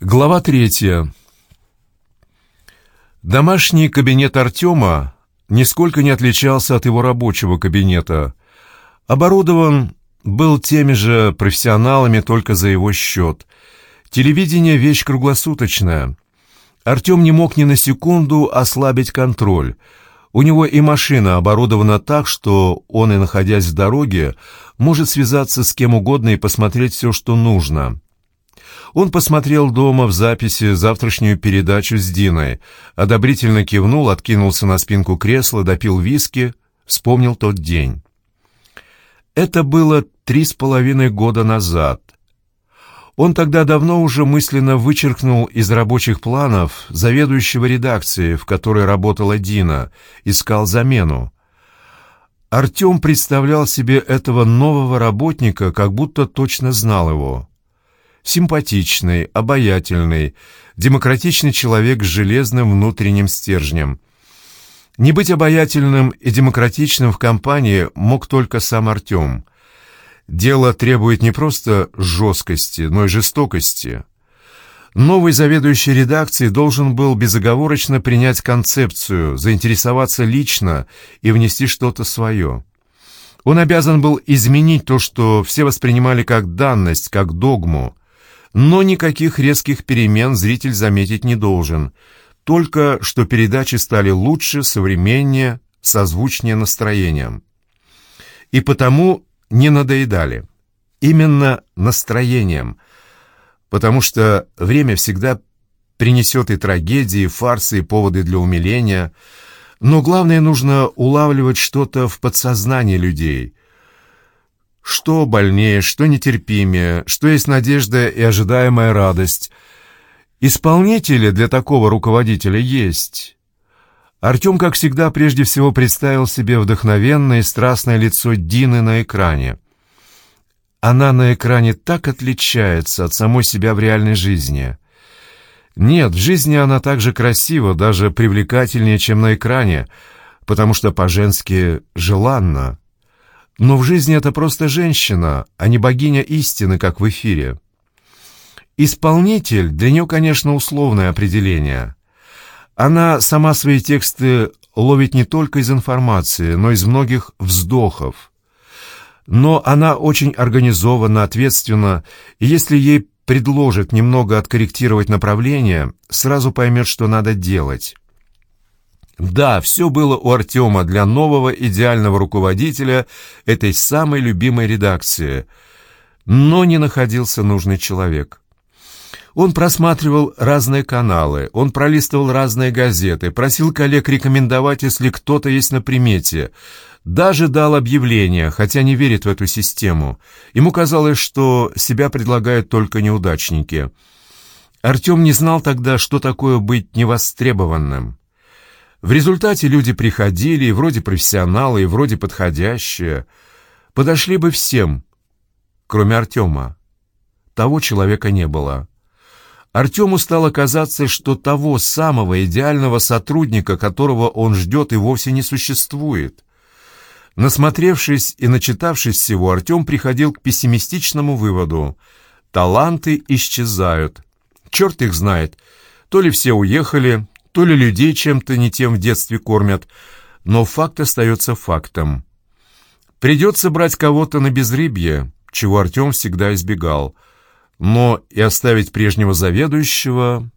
Глава третья. Домашний кабинет Артема нисколько не отличался от его рабочего кабинета. Оборудован был теми же профессионалами, только за его счет. Телевидение — вещь круглосуточная. Артем не мог ни на секунду ослабить контроль. У него и машина оборудована так, что он, и находясь в дороге, может связаться с кем угодно и посмотреть все, что нужно. Он посмотрел дома в записи завтрашнюю передачу с Диной, одобрительно кивнул, откинулся на спинку кресла, допил виски, вспомнил тот день. Это было три с половиной года назад. Он тогда давно уже мысленно вычеркнул из рабочих планов заведующего редакции, в которой работала Дина, искал замену. Артем представлял себе этого нового работника, как будто точно знал его симпатичный, обаятельный, демократичный человек с железным внутренним стержнем. Не быть обаятельным и демократичным в компании мог только сам Артем. Дело требует не просто жесткости, но и жестокости. Новый заведующий редакцией должен был безоговорочно принять концепцию, заинтересоваться лично и внести что-то свое. Он обязан был изменить то, что все воспринимали как данность, как догму, но никаких резких перемен зритель заметить не должен. Только что передачи стали лучше, современнее, созвучнее настроением. И потому не надоедали. Именно настроением. Потому что время всегда принесет и трагедии, и фарсы, и поводы для умиления. Но главное, нужно улавливать что-то в подсознании людей, что больнее, что нетерпимее, что есть надежда и ожидаемая радость. Исполнители для такого руководителя есть. Артем, как всегда, прежде всего представил себе вдохновенное и страстное лицо Дины на экране. Она на экране так отличается от самой себя в реальной жизни. Нет, в жизни она так же красива, даже привлекательнее, чем на экране, потому что по-женски желанна. Но в жизни это просто женщина, а не богиня истины, как в эфире. Исполнитель для нее, конечно, условное определение. Она сама свои тексты ловит не только из информации, но из многих вздохов. Но она очень организована, ответственна, и если ей предложат немного откорректировать направление, сразу поймет, что надо делать. Да, все было у Артема для нового идеального руководителя этой самой любимой редакции, но не находился нужный человек. Он просматривал разные каналы, он пролистывал разные газеты, просил коллег рекомендовать, если кто-то есть на примете, даже дал объявление, хотя не верит в эту систему. Ему казалось, что себя предлагают только неудачники. Артем не знал тогда, что такое быть невостребованным. В результате люди приходили, и вроде профессионалы, и вроде подходящие. Подошли бы всем, кроме Артема. Того человека не было. Артему стало казаться, что того самого идеального сотрудника, которого он ждет, и вовсе не существует. Насмотревшись и начитавшись всего, Артем приходил к пессимистичному выводу. Таланты исчезают. Черт их знает. То ли все уехали, то ли людей чем-то не тем в детстве кормят, но факт остается фактом. Придется брать кого-то на безрыбье, чего Артем всегда избегал, но и оставить прежнего заведующего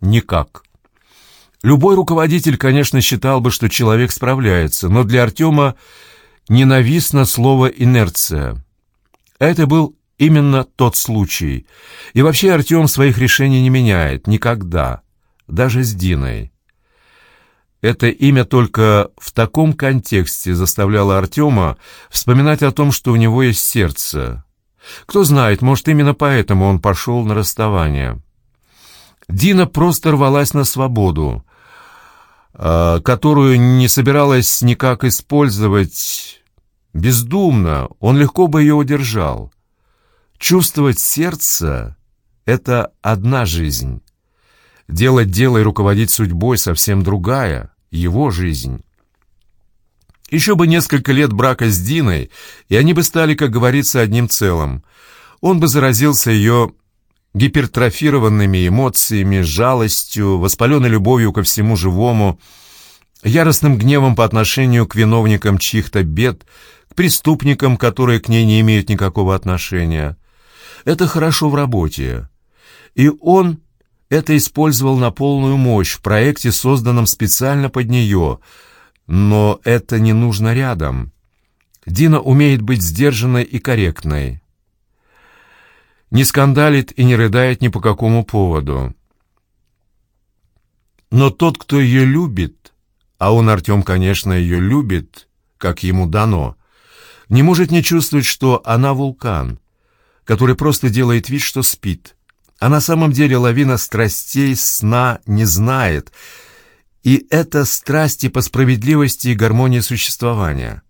никак. Любой руководитель, конечно, считал бы, что человек справляется, но для Артема ненавистно слово «инерция». Это был именно тот случай. И вообще Артем своих решений не меняет, никогда даже с Диной. Это имя только в таком контексте заставляло Артема вспоминать о том, что у него есть сердце. Кто знает, может, именно поэтому он пошел на расставание. Дина просто рвалась на свободу, а, которую не собиралась никак использовать бездумно, он легко бы ее удержал. Чувствовать сердце — это одна жизнь. Делать дело и руководить судьбой совсем другая, его жизнь. Еще бы несколько лет брака с Диной, и они бы стали, как говорится, одним целым. Он бы заразился ее гипертрофированными эмоциями, жалостью, воспаленной любовью ко всему живому, яростным гневом по отношению к виновникам чьих-то бед, к преступникам, которые к ней не имеют никакого отношения. Это хорошо в работе. И он это использовал на полную мощь в проекте, созданном специально под нее. Но это не нужно рядом. Дина умеет быть сдержанной и корректной. Не скандалит и не рыдает ни по какому поводу. Но тот, кто ее любит, а он, Артем, конечно, ее любит, как ему дано, не может не чувствовать, что она вулкан, который просто делает вид, что спит. А на самом деле лавина страстей сна не знает, и это страсти по справедливости и гармонии существования.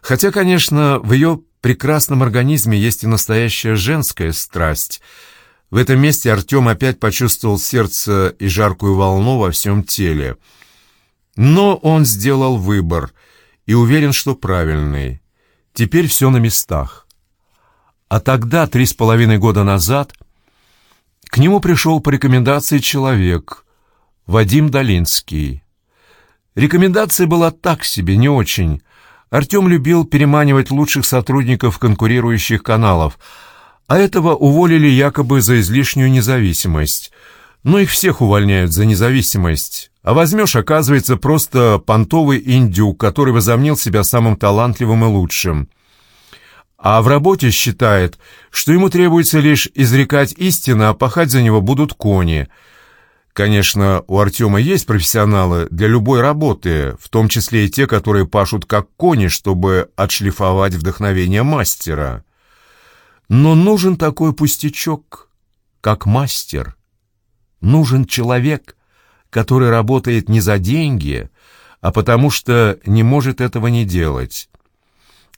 Хотя, конечно, в ее прекрасном организме есть и настоящая женская страсть. В этом месте Артем опять почувствовал сердце и жаркую волну во всем теле. Но он сделал выбор и уверен, что правильный. Теперь все на местах. А тогда, три с половиной года назад, к нему пришел по рекомендации человек, Вадим Долинский. Рекомендация была так себе, не очень. Артем любил переманивать лучших сотрудников конкурирующих каналов, а этого уволили якобы за излишнюю независимость. Но их всех увольняют за независимость. А возьмешь, оказывается, просто понтовый индюк, который возомнил себя самым талантливым и лучшим а в работе считает, что ему требуется лишь изрекать истину, а пахать за него будут кони. Конечно, у Артема есть профессионалы для любой работы, в том числе и те, которые пашут как кони, чтобы отшлифовать вдохновение мастера. Но нужен такой пустячок, как мастер. Нужен человек, который работает не за деньги, а потому что не может этого не делать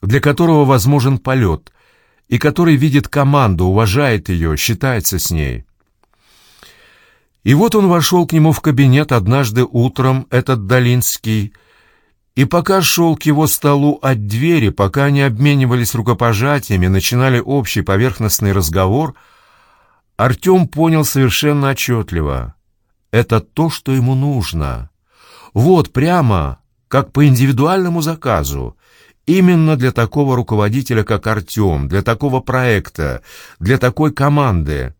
для которого возможен полет, и который видит команду, уважает ее, считается с ней. И вот он вошел к нему в кабинет однажды утром, этот Долинский, и пока шел к его столу от двери, пока они обменивались рукопожатиями, начинали общий поверхностный разговор, Артем понял совершенно отчетливо. Это то, что ему нужно. Вот прямо, как по индивидуальному заказу, Именно для такого руководителя, как Артем, для такого проекта, для такой команды.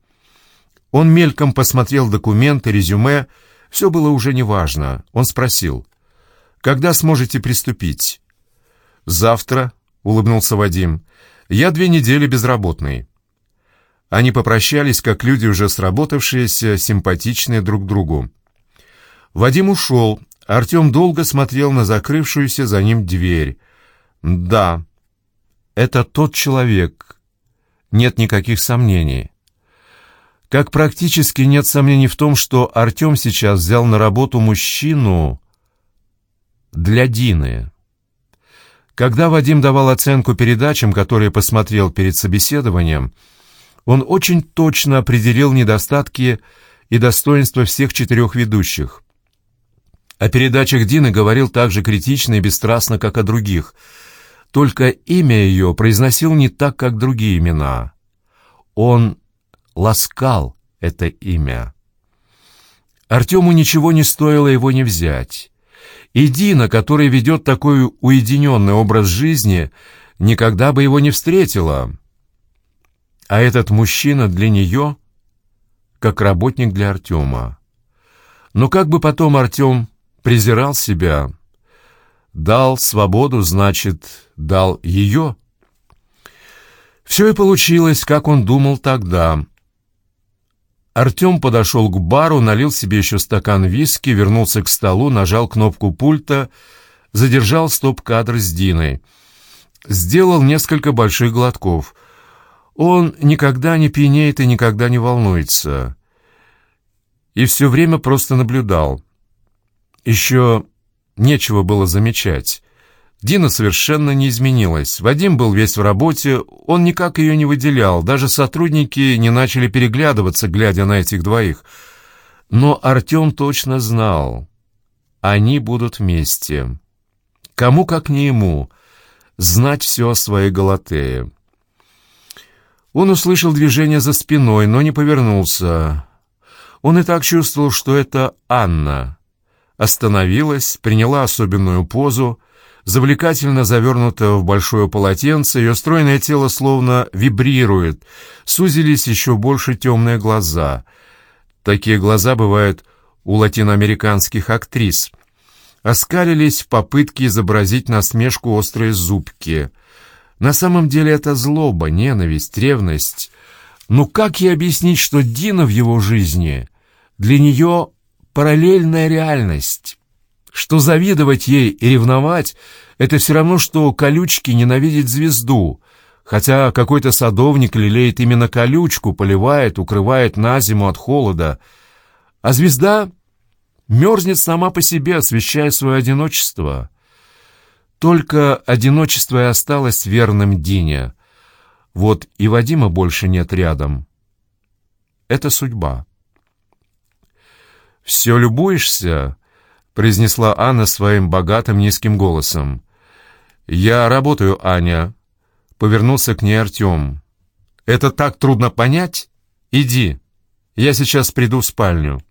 Он мельком посмотрел документы, резюме. Все было уже неважно. Он спросил, «Когда сможете приступить?» «Завтра», — улыбнулся Вадим. «Я две недели безработный». Они попрощались, как люди, уже сработавшиеся, симпатичные друг другу. Вадим ушел. Артем долго смотрел на закрывшуюся за ним дверь. Да, это тот человек. Нет никаких сомнений. Как практически нет сомнений в том, что Артем сейчас взял на работу мужчину для Дины. Когда Вадим давал оценку передачам, которые посмотрел перед собеседованием, он очень точно определил недостатки и достоинства всех четырех ведущих. О передачах Дины говорил так же критично и бесстрастно, как о других – только имя ее произносил не так, как другие имена. Он ласкал это имя. Артему ничего не стоило его не взять. И Дина, которая ведет такой уединенный образ жизни, никогда бы его не встретила. А этот мужчина для нее как работник для Артема. Но как бы потом Артем презирал себя, Дал свободу, значит, дал ее. Все и получилось, как он думал тогда. Артем подошел к бару, налил себе еще стакан виски, вернулся к столу, нажал кнопку пульта, задержал стоп-кадр с Диной. Сделал несколько больших глотков. Он никогда не пьянеет и никогда не волнуется. И все время просто наблюдал. Еще Нечего было замечать. Дина совершенно не изменилась. Вадим был весь в работе, он никак ее не выделял, даже сотрудники не начали переглядываться, глядя на этих двоих. Но Артем точно знал, они будут вместе. Кому, как не ему, знать все о своей Галатее. Он услышал движение за спиной, но не повернулся. Он и так чувствовал, что это Анна. Остановилась, приняла особенную позу, завлекательно завернута в большое полотенце, ее стройное тело словно вибрирует, сузились еще больше темные глаза. Такие глаза бывают у латиноамериканских актрис. Оскалились в попытке изобразить насмешку острые зубки. На самом деле это злоба, ненависть, ревность. Ну как ей объяснить, что Дина в его жизни для нее параллельная реальность? Что завидовать ей и ревновать — это все равно, что колючки ненавидеть звезду, хотя какой-то садовник лелеет именно колючку, поливает, укрывает на зиму от холода, а звезда мерзнет сама по себе, освещая свое одиночество. Только одиночество и осталось верным Дине. Вот и Вадима больше нет рядом. Это судьба. «Все любуешься?» произнесла Анна своим богатым низким голосом. «Я работаю, Аня», — повернулся к ней Артем. «Это так трудно понять? Иди, я сейчас приду в спальню».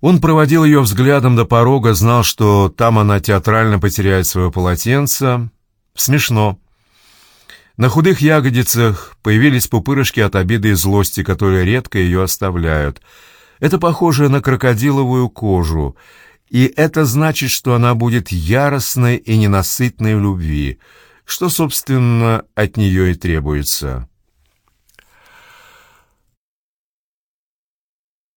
Он проводил ее взглядом до порога, знал, что там она театрально потеряет свое полотенце. Смешно. На худых ягодицах появились пупырышки от обиды и злости, которые редко ее оставляют — это похоже на крокодиловую кожу, и это значит, что она будет яростной и ненасытной в любви, что, собственно, от нее и требуется.